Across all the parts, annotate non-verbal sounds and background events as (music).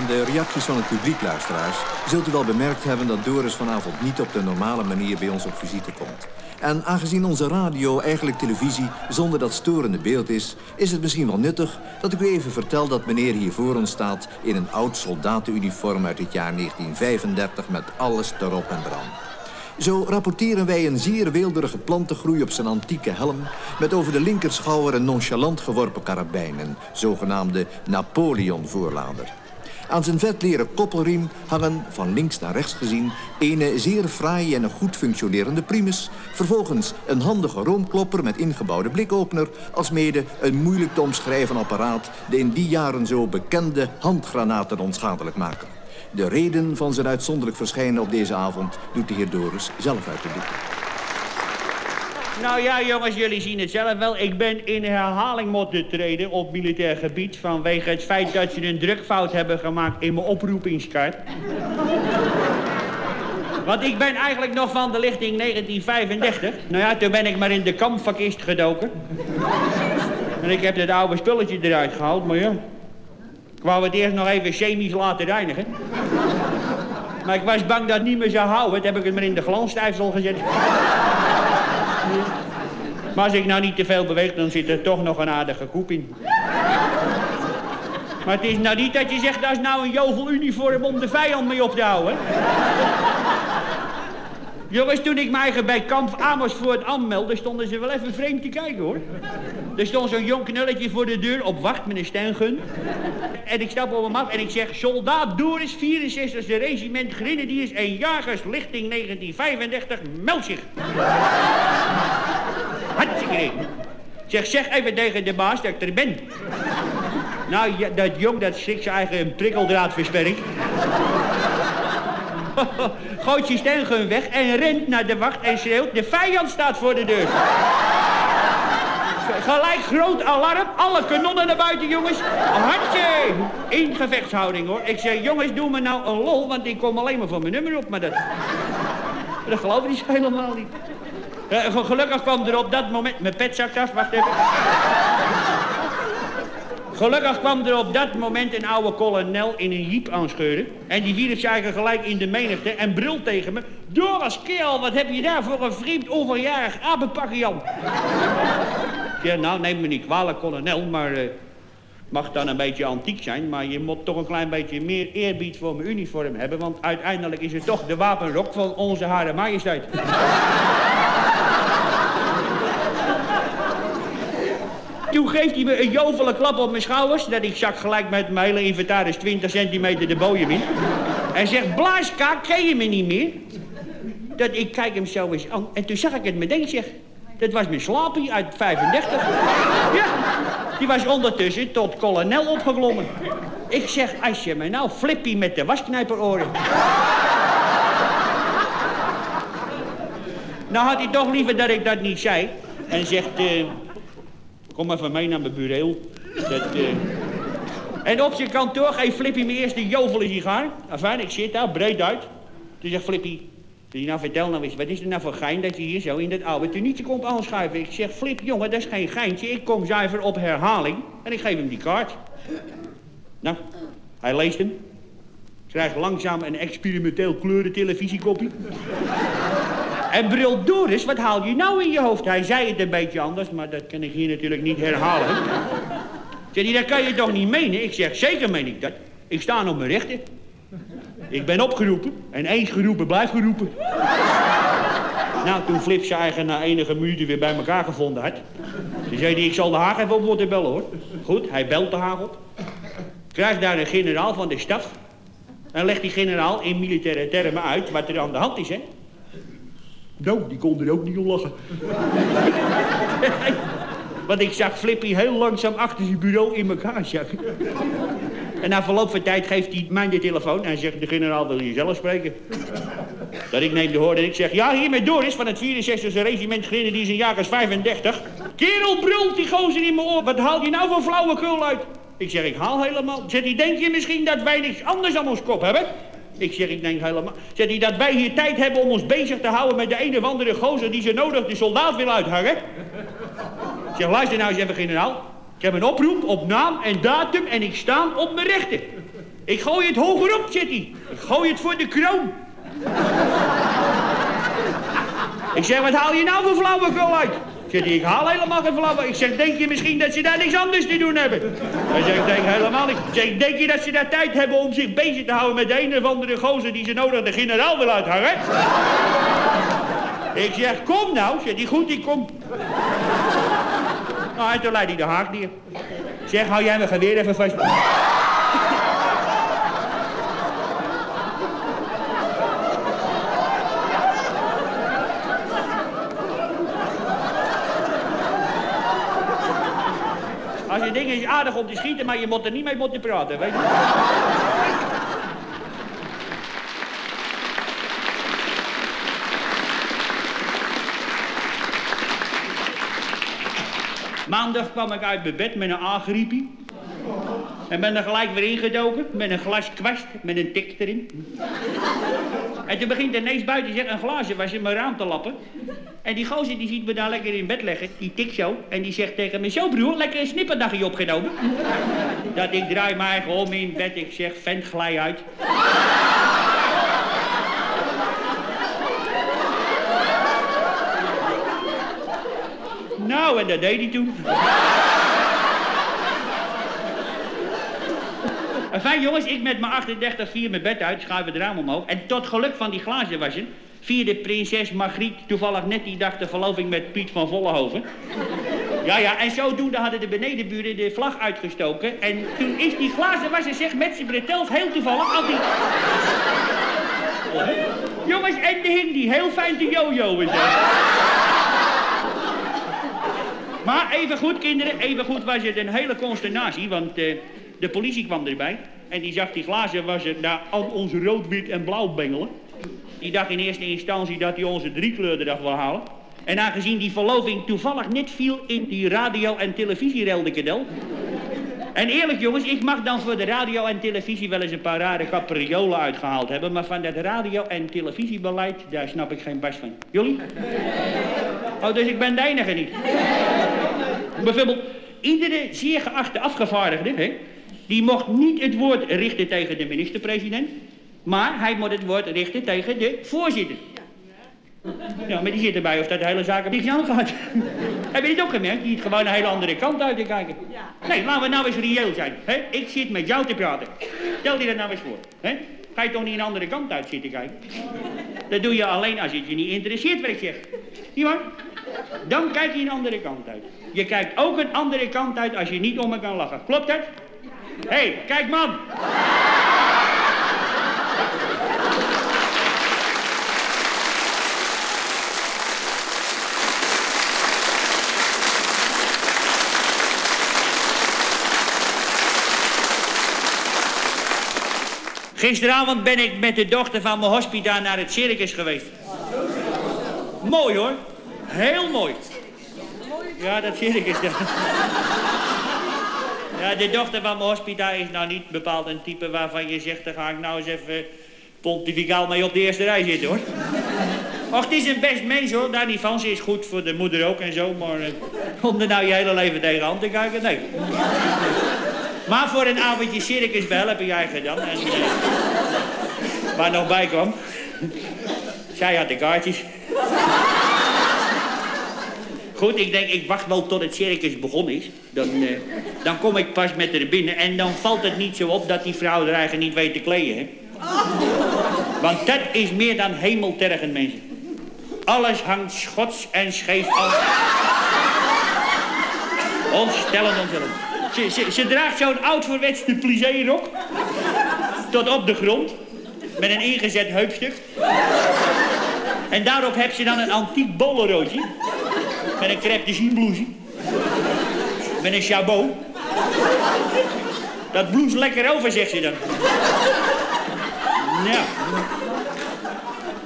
Aan de reacties van het publiek, luisteraars, zult u wel bemerkt hebben dat Doris vanavond niet op de normale manier bij ons op visite komt. En aangezien onze radio eigenlijk televisie zonder dat storende beeld is... is het misschien wel nuttig dat ik u even vertel dat meneer hier voor ons staat... in een oud soldatenuniform uit het jaar 1935 met alles erop en eraan. Zo rapporteren wij een zeer weelderige plantengroei op zijn antieke helm... met over de linkerschouwer een nonchalant geworpen karabijn... een zogenaamde Napoleon-voorlader. Aan zijn vetleren koppelriem hangen, van links naar rechts gezien... een zeer fraaie en een goed functionerende primus. Vervolgens een handige roomklopper met ingebouwde blikopener... alsmede een moeilijk te omschrijven apparaat... de in die jaren zo bekende handgranaten onschadelijk maken. De reden van zijn uitzonderlijk verschijnen op deze avond... doet de heer Doris zelf uit de doeken. Nou ja, jongens, jullie zien het zelf wel. Ik ben in herhaling moeten treden op militair gebied... vanwege het feit dat ze een drukfout hebben gemaakt in mijn oproepingskaart. Want ik ben eigenlijk nog van de lichting 1935. Nou ja, toen ben ik maar in de kampvakist gedoken. En ik heb het oude spulletje eruit gehaald, maar ja... Ik wou het eerst nog even chemisch laten reinigen. Maar ik was bang dat het niet meer zou houden. Toen heb ik het maar in de glansstijfsel gezet. Maar als ik nou niet te veel beweeg, dan zit er toch nog een aardige koep in. Maar het is nou niet dat je zegt, dat is nou een joveluniform om de vijand mee op te houden. Jongens, toen ik mij bij kamp Amersfoort aanmeldde, stonden ze wel even vreemd te kijken, hoor. Er stond zo'n jong knulletje voor de deur op wacht met een stengun. En ik stap op hem af en ik zeg... Soldaat Doris, 64e regiment Grenadiers en Jagers, lichting 1935, meld zich. Zeg, zeg even tegen de baas dat ik er ben. Nou, dat jong, dat schrikt zijn eigen prikkeldraadversperring. (laughs) Gooit zijn stengun weg en rent naar de wacht en schreeuwt... de vijand staat voor de deur. Gelijk groot alarm. Alle kanonnen naar buiten, jongens. Hartje. In gevechtshouding, hoor. Ik zeg, jongens, doe me nou een lol, want ik kom alleen maar van mijn nummer op. Maar dat... Dat geloof ik helemaal niet. Gelukkig kwam er op dat moment... Mijn petzak af, wacht even. Gelukkig kwam er op dat moment een oude kolonel in een jeep aanscheuren. En die wierp zich gelijk in de menigte en brult tegen me. Doris, kerel, wat heb je daar voor een vreemd overjarig apenpakken, Jan? ja, nou, neem me niet kwalijk, kolonel, maar... Uh, mag dan een beetje antiek zijn, maar je moet toch een klein beetje meer eerbied voor mijn uniform hebben, want uiteindelijk is het toch de wapenrok van onze Hare Majesteit. Toen geeft hij me een jovele klap op mijn schouders. Dat ik zak gelijk met mijn hele inventaris 20 centimeter de bojem in. En zegt, blaaskaak, ken je me niet meer? Dat ik kijk hem zo eens aan. En toen zag ik het meteen, zeg. Dat was mijn slapie uit 35. Ja, die was ondertussen tot kolonel opgeklommen. Ik zeg, als je me nou flippie met de wasknijperoren. nou had hij toch liever dat ik dat niet zei. En zegt, uh, Kom maar van mij naar mijn bureau. Dat, uh... En op zijn kantoor geeft Flippy me eerst een jovele sigaar. Enfin, ik zit daar, breed uit. Toen zegt Flippy... Nou, vertel nou eens, wat is er nou voor gein dat je hier zo in dat oude tunietje komt aanschuiven? Ik zeg, Flip, jongen, dat is geen geintje. Ik kom zuiver op herhaling en ik geef hem die kaart. Nou, hij leest hem. Krijgt langzaam een experimenteel kleuren televisiekopie. En bril Doris, wat haal je nou in je hoofd? Hij zei het een beetje anders, maar dat kan ik hier natuurlijk niet herhalen. Zeg hij, dat kan je toch niet menen? Ik zeg, zeker meen ik dat. Ik sta op mijn rechten. Ik ben opgeroepen. En eens geroepen blijft geroepen. nou, toen Flip zijn eigen na enige minuten weer bij elkaar gevonden had... toen zei hij, ik zal de Haag even op moeten bellen, hoor. Goed, hij belt de Haag op. Krijgt daar een generaal van de staf. En legt die generaal in militaire termen uit wat er aan de hand is, hè. Nou, die kon er ook niet om lachen. (laughs) Want ik zag Flippy heel langzaam achter zijn bureau in elkaar zakken. En na verloop van tijd geeft hij mij de telefoon en zegt... de generaal wil je zelf spreken. Dat ik neem de hoorde en ik zeg... ja, hier met Doris van het 64e regiment Grenadiers in jagers 35. Kerel brult die gozer in mijn oor. Wat haal je nou voor flauwekul uit? Ik zeg, ik haal helemaal. Zegt hij, denk je misschien dat wij niks anders aan ons kop hebben? Ik zeg, ik denk helemaal... Zegt hij dat wij hier tijd hebben om ons bezig te houden met de een of andere gozer die ze nodig de soldaat wil uithangen? Ik zeg, luister nou eens even, generaal. Ik heb een oproep op naam en datum en ik sta op mijn rechten. Ik gooi het hoger op, zit hij. Ik gooi het voor de kroon. ik zeg, wat haal je nou voor flauwekul uit? Hij, ik haal helemaal geen flauwe. Ik zeg, denk je misschien dat ze daar niks anders te doen hebben? Hij zegt, ik denk helemaal niet. Ik zeg, denk je dat ze daar tijd hebben om zich bezig te houden met de een of andere gozer die ze nodig de generaal wil uithangen? ik zeg, kom nou. Zegt hij, goed, ik kom. Nou, en toen leidt hij de haak neer. Zeg, hou jij mijn geweer even vast. Je dingen is aardig om te schieten, maar je moet er niet mee moeten praten, weet je? Maandag kwam ik uit mijn bed met een aangriepie. En ben er gelijk weer ingedoken met een glas kwast met een tik erin. En toen begint ineens buiten zeg, een glaasje was in mijn raam te lappen. En die gozer die ziet me daar lekker in bed leggen, die tik zo. En die zegt tegen me, zo broer, lekker een snipperdagje opgenomen. Dat ik draai mij om in bed, ik zeg, vent glij uit. Nou, en dat deed hij toen. Enfin jongens, ik met mijn 38 vier mijn bed uit, schuif het raam omhoog. En tot geluk van die glazen wassen vierde prinses Margriet toevallig net die dag de verloving met Piet van Vollenhoven. Ja, ja, en zodoende hadden de benedenburen de vlag uitgestoken. En toen is die glazen wasser zeg met zijn bretels heel toevallig al die... Jongens, en de hing die heel fijn te jojoen. Maar even goed, kinderen, even goed was het een hele consternatie, want uh, de politie kwam erbij. En die zag die glazen was het daar aan ons rood, wit en blauw bengelen. Die dacht in eerste instantie dat hij onze driekleur wil halen. En aangezien die verloving toevallig net viel in die radio- en televisiereldekadel. En eerlijk jongens, ik mag dan voor de radio en televisie wel eens een paar rare capriolen uitgehaald hebben. Maar van dat radio- en televisiebeleid, daar snap ik geen bas van. Jullie? Oh, dus ik ben de enige niet. Bijvoorbeeld, iedere zeer geachte afgevaardigde, hè, die mocht niet het woord richten tegen de minister-president. Maar hij moet het woord richten tegen de voorzitter. Ja, maar die zit erbij of dat de hele zaak een beetje gaat. Heb je dit ook gemerkt? Die het gewoon een hele andere kant uit te kijken. Nee, laten we nou eens reëel zijn. Hè? Ik zit met jou te praten. Stel je dat nou eens voor. Hè? Ga je toch niet een andere kant uit zitten kijken? Dat doe je alleen als het je niet interesseert wat ik zeg. Niet waar? Dan kijk je een andere kant uit. Je kijkt ook een andere kant uit als je niet om me kan lachen. Klopt dat? Hé, hey, kijk man! Gisteravond ben ik met de dochter van mijn hospita naar het circus geweest. Mooi hoor. Heel mooi. Ja, dat circus. Daar. Ja, de dochter van mijn hospita is nou niet bepaald een type waarvan je zegt... dan ga ik nou eens even pontificaal mee op de eerste rij zitten hoor. Och, het is een best mens hoor, daar niet van. Ze is goed voor de moeder ook en zo, maar... Uh, om er nou je hele leven tegenaan te kijken, nee. Maar voor een avondje circus heb jij gedaan. En, uh, waar nog bij kwam. Zij had de kaartjes. Goed, ik denk, ik wacht wel tot het circus begonnen is. Dan, uh, dan kom ik pas met er binnen en dan valt het niet zo op dat die vrouw er eigenlijk niet weet te kleden. Hè? Want dat is meer dan hemeltergend, mensen. Alles hangt schots en scheef af. Ontstellend, ontstellend. Ze, ze, ze draagt zo'n ouderwetse plissé-rok. Tot op de grond. Met een ingezet heupstuk. En daarop heb ze dan een antiek bolleroodje. Met een crêpe de blouse. Met een chabot. Dat blouse lekker over, zegt ze dan. Ja.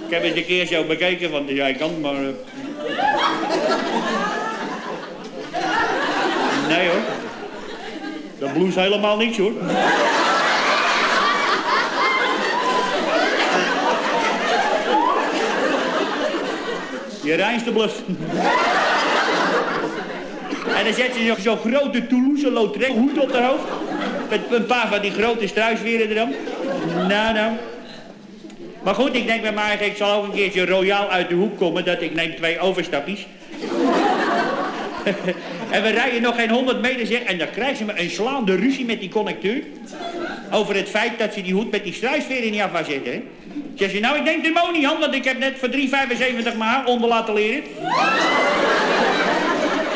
Ik heb het een keer zo bekeken van de zijkant, maar... Uh... Nee hoor. Dat blouse helemaal niks hoor. Je reinste bluf. En dan zet nog zo'n grote Toulouse Lautrec hoed op de hoofd. Met een paar van die grote struisveren erom. Nou, nou. Maar goed, ik denk bij mij, ik zal ook een keertje royaal uit de hoek komen... dat ik neem twee overstappies. (laughs) en we rijden nog geen 100 meter, zeg, en dan krijgen ze me een slaande ruzie met die connecteur. Over het feit dat ze die hoed met die struisveren niet af wou zetten. Zeg je, nou, ik denk de hand, want ik heb net voor 3,75 mijn haar onder laten leren.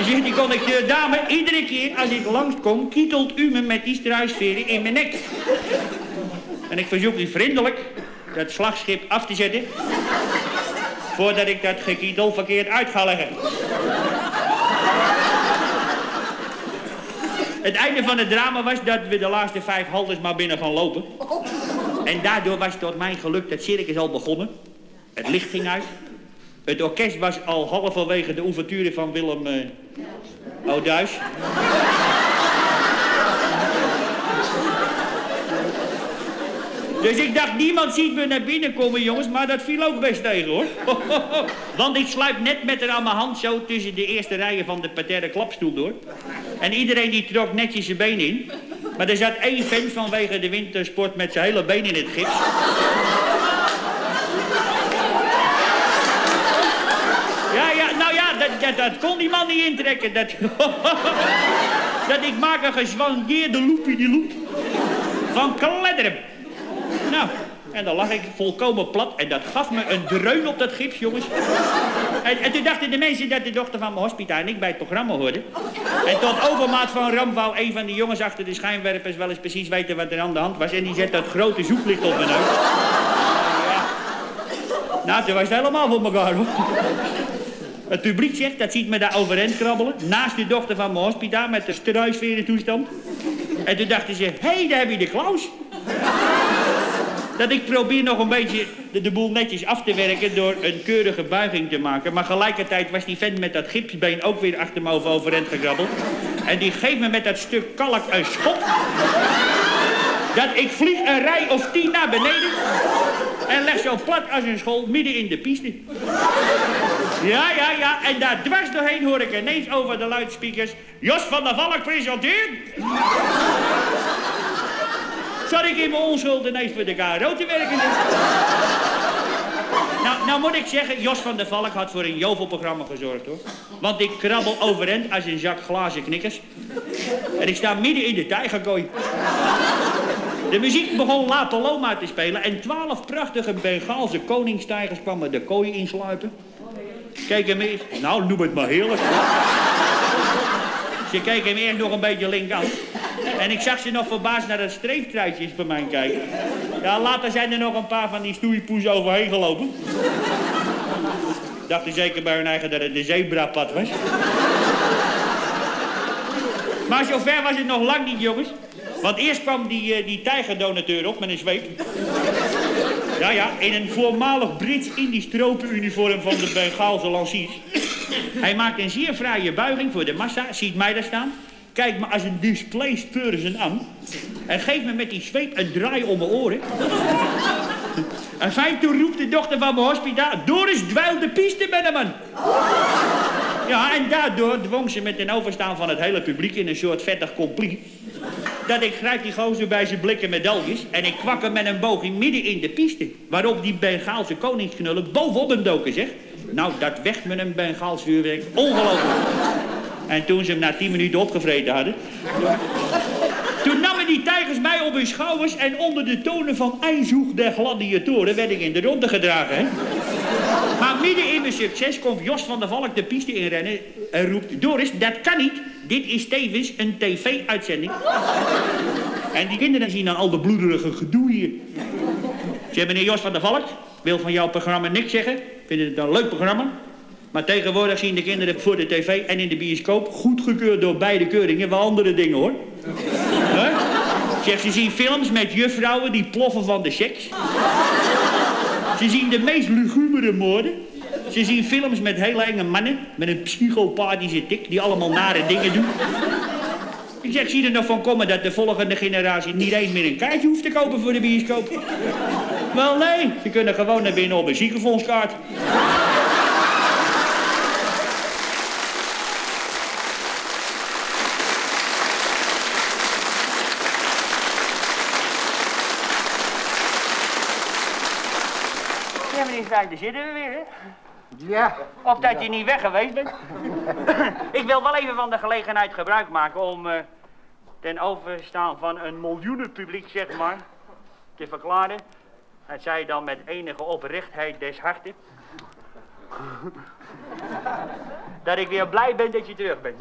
Zegt die connecteur, dame, iedere keer als ik langskom, kietelt u me met die struisveren in mijn nek. En ik verzoek u vriendelijk dat slagschip af te zetten, voordat ik dat gekietel verkeerd uit ga leggen. Het einde van het drama was dat we de laatste vijf haltes maar binnen gaan lopen. En daardoor was tot mijn geluk dat circus al begonnen. Het licht ging uit. Het orkest was al halverwege de ouverture van Willem uh, Oduis. Dus ik dacht, niemand ziet me naar binnen komen, jongens. Maar dat viel ook best tegen, hoor. (laughs) Want ik sluip net met er aan mijn hand zo tussen de eerste rijen van de parterre klapstoel door. En iedereen die trok netjes zijn been in. Maar er zat één vent vanwege de wintersport met zijn hele been in het gips. Ja, ja, nou ja, dat, dat, kon die man niet intrekken. Dat, (laughs) dat ik maak een gezwangeerde loepie die loep. Van kledderen. Nou, en dan lag ik volkomen plat en dat gaf me een dreun op dat gips, jongens. En, en toen dachten de mensen dat de dochter van mijn hospita en ik bij het programma hoorden. En tot overmaat van ramp wou een van die jongens achter de schijnwerpers wel eens precies weten wat er aan de hand was. En die zet dat grote zoeklicht op mijn neus. Nou, toen was het helemaal voor elkaar, hoor. Het publiek zegt, dat ziet me daar overeind krabbelen. Naast de dochter van mijn hospita met de struisveren toestand. En toen dachten ze, hé, hey, daar heb je de Klaus dat ik probeer nog een beetje de, boel netjes af te werken door een keurige buiging te maken. Maar gelijkertijd was die vent met dat gipsbeen ook weer achter me over overend gegrabbeld. En die geeft me met dat stuk kalk een schot. Dat ik vlieg een rij of tien naar beneden. En leg zo plat als een school midden in de piste. Ja, ja, ja. En daar dwars doorheen hoor ik ineens over de luidspeakers... Jos van der Valk presenteert... Zat ik in mijn onschuld ineens voor de KRO te werken? nou, nou moet ik zeggen, Jos van der Valk had voor een jovelprogramma gezorgd, hoor. Want ik krabbel overend als een zak glazen knikkers. En ik sta midden in de tijgerkooi. De muziek begon La Paloma te spelen en twaalf prachtige Bengaalse koningstijgers kwamen de kooi insluipen. Kijk hem eens. Nou, noem het maar heerlijk. Ze keken hem eerst nog een beetje linksaf. En ik zag ze nog verbaasd naar dat streeftruitjes bij mij kijken. Ja, later zijn er nog een paar van die stoeipoes overheen gelopen. Dachten zeker bij hun eigen dat het de zebrapad was. Maar zover was het nog lang niet, jongens. Want eerst kwam die, uh, die tijgerdonateur op met een zweep. Ja, ja, in een voormalig Brits-Indisch tropenuniform van de Bengaalse lanciers. Hij maakt een zeer fraaie buiging voor de massa, ziet mij daar staan. Kijkt me als een displaced person aan. En geeft me met die zweep een draai om mijn oren. En fijn, toen roept de dochter van mijn hospita... Doris dweil de piste met hem man. Ja, en daardoor dwong ze met een overstaan van het hele publiek... in een soort vettig compli. Dat ik grijp die gozer bij zijn blikken medailles... en ik kwak hem met een boog midden in de piste. Waarop die Bengaalse koningsknullen bovenop hem doken, zeg. Nou, dat weg met een Bengaals vuurwerk. Ongelooflijk. En toen ze hem na tien minuten opgevreten hadden... toen namen die tijgers mij op hun schouders... en onder de tonen van eindzoeg der gladiatoren... werd ik in de ronde gedragen, hè. Midden in mijn succes komt Jos van der Valk de piste inrennen... en roept... Doris, dat kan niet. Dit is tevens een tv-uitzending. En die kinderen zien dan al de bloederige gedoe hier. Zeg, meneer Jos van der Valk, wil van jouw programma niks zeggen. Vinden het een leuk programma. Maar tegenwoordig zien de kinderen voor de tv en in de bioscoop... goedgekeurd door beide keuringen wel andere dingen, hoor. He? Zeg, ze zien films met juffrouwen die ploffen van de seks. Ze zien de meest lugubere moorden. Ze zien films met hele enge mannen... met een psychopathische tik die allemaal nare dingen doen. Ik zeg, zie er nog van komen dat de volgende generatie niet eens meer een kaartje hoeft te kopen voor de bioscoop. Wel nee, ze kunnen gewoon naar binnen op een ziekenfondskaart. Stijn, daar zitten we weer, hè? Ja. Of dat je niet weg geweest bent. (laughs) ik wil wel even van de gelegenheid gebruik maken om eh, ten overstaan van een miljoenenpubliek, zeg maar, te verklaren. Dat zij dan met enige oprechtheid des harten. dat ik weer blij ben dat je terug bent.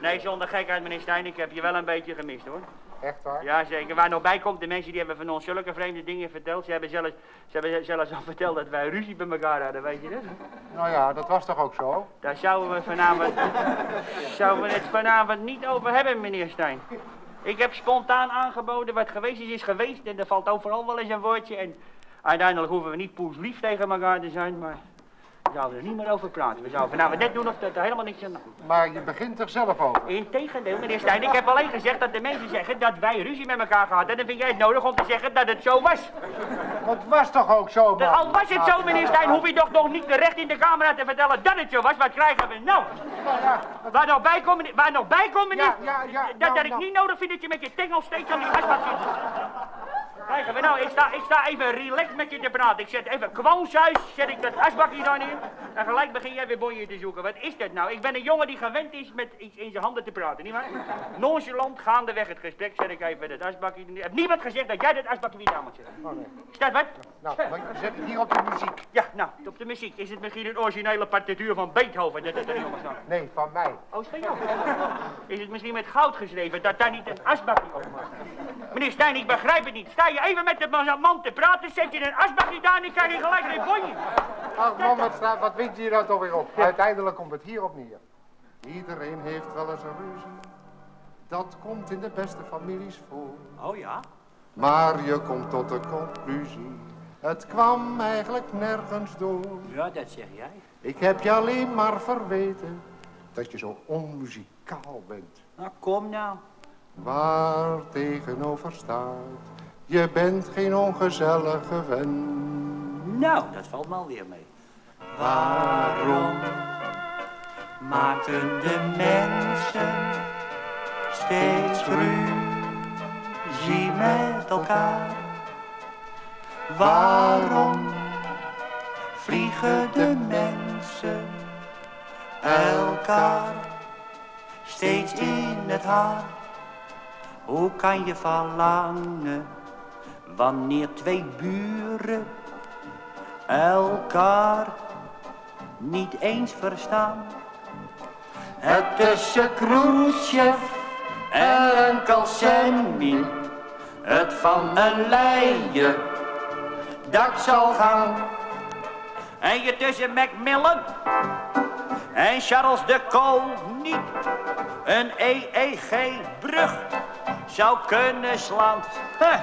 Nee, zonder gekheid, meneer Stijn, ik heb je wel een beetje gemist, hoor. Echt waar? Ja, zeker. Waar nog bij komt, de mensen die hebben van ons zulke vreemde dingen verteld. Ze hebben zelfs, ze hebben zelfs al verteld dat wij ruzie bij elkaar hadden, weet je dat? Nou ja, dat was toch ook zo? Daar zouden we vanavond, zouden we het vanavond niet over hebben, meneer Stijn. Ik heb spontaan aangeboden, wat geweest is, is geweest. En er valt overal wel eens een woordje. En uiteindelijk hoeven we niet poes lief tegen elkaar te zijn, maar zouden er niet meer over praten. We zouden vanavond net doen of dat er helemaal niks aan de hand is. Maar je begint er zelf over. Integendeel, meneer Stijn, ik heb alleen gezegd dat de mensen zeggen dat wij ruzie met elkaar gehad hebben. Dan vind jij het nodig om te zeggen dat het zo was. Het was toch ook zo, man? Al was het zo, meneer Stijn, hoef je toch nog niet terecht in de camera te vertellen dat het zo was. Wat krijgen we nou? Nou Waar nog bij komt, meneer, waar nog bij komt, meneer, Ja, ja, ja, dat, nou, dat ik nou. niet nodig vind dat je met je tengel steeds aan die asbak zit. Krijgen we nou, ik sta, ik sta even relaxed met je te praten. Ik zet even kwalshuis, zet ik dat asbakje daar neer. En gelijk begin jij weer bonje te zoeken. Wat is dat nou? Ik ben een jongen die gewend is met iets in zijn handen te praten, nietwaar? Nonchalant, gaandeweg het gesprek, zet ik even dat asbakje neer. Heb niemand gezegd dat jij dat asbakje weer aan moet zetten? Oh nee. Is dat wat? Nou, maar je zet het hier op de muziek. Ja, nou, op de muziek. Is het misschien een originele partituur van Beethoven dat het er niet op staat? Nee, van mij. Oh, is van jou? Is het misschien met goud geschreven dat daar niet een asbakje op mag? Meneer Stijn, ik begrijp het niet. Sta je even met de man te praten, zet je een asbakje daar en dan krijg je gelijk een bonje. Ach man, wat, wat wint je nou toch weer op? Uiteindelijk komt het hierop neer. Iedereen heeft wel eens een ruzie. Dat komt in de beste families voor. Oh ja? Maar je komt tot de conclusie. Het kwam eigenlijk nergens door. Ja, dat zeg jij. Ik heb je alleen maar verweten dat je zo onmuzikaal bent. Nou, kom nou. Waar tegenover staat, je bent geen ongezellige vent. Nou, dat valt me alweer mee. Waarom maken de mensen steeds ruzie met elkaar? Waarom vliegen de mensen elkaar steeds in het haar? Hoe kan je verlangen wanneer twee buren elkaar niet eens verstaan. Het tussen Khrushchev en Sammy, het van een leien, dat zal gaan. En je tussen Macmillan en Charles de Gaulle niet een EEG-brug zou kunnen slaan. Huh.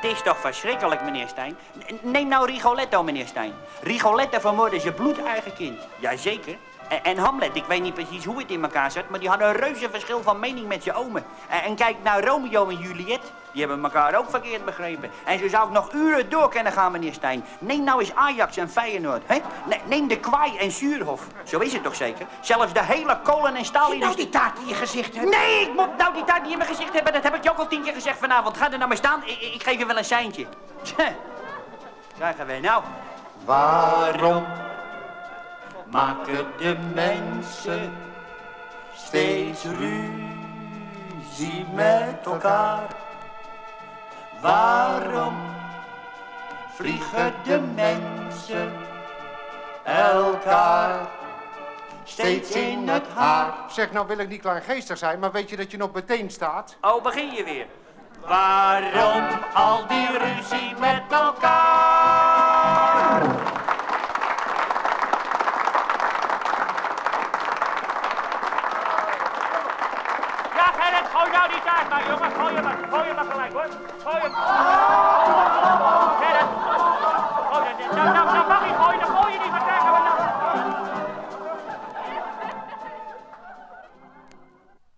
Het is toch verschrikkelijk, meneer Stijn. Neem nou Rigoletto, meneer Stijn. Rigoletto vermoordde zijn bloedeigen kind. Jazeker. En, en Hamlet, ik weet niet precies hoe het in elkaar zat, maar die hadden een reuze verschil van mening met zijn omen. En, en kijk naar Romeo en Juliet, die hebben elkaar ook verkeerd begrepen. En zo zou ik nog uren door kunnen gaan, meneer Stijn. Neem nou eens Ajax en Feyenoord, hè? Ne- Neem de Kwaai en Zuurhof. Zo is het toch zeker? Zelfs de hele kolen- en staal... Nou, die taart in je gezicht hebt. Nee, ik moet nou die taart niet in mijn gezicht hebben. Dat heb ik je ook al tien keer gezegd vanavond. Ga er nou maar staan. Ik, ik geef je wel een seintje. Krijgen we nou. Waarom maken de mensen steeds ruzie met elkaar? Waarom vliegen de mensen elkaar steeds in het haar? Zeg, nou wil ik niet kleingeestig zijn, maar weet je dat je nog meteen staat? Oh, begin je weer. Waarom al die ruzie met elkaar?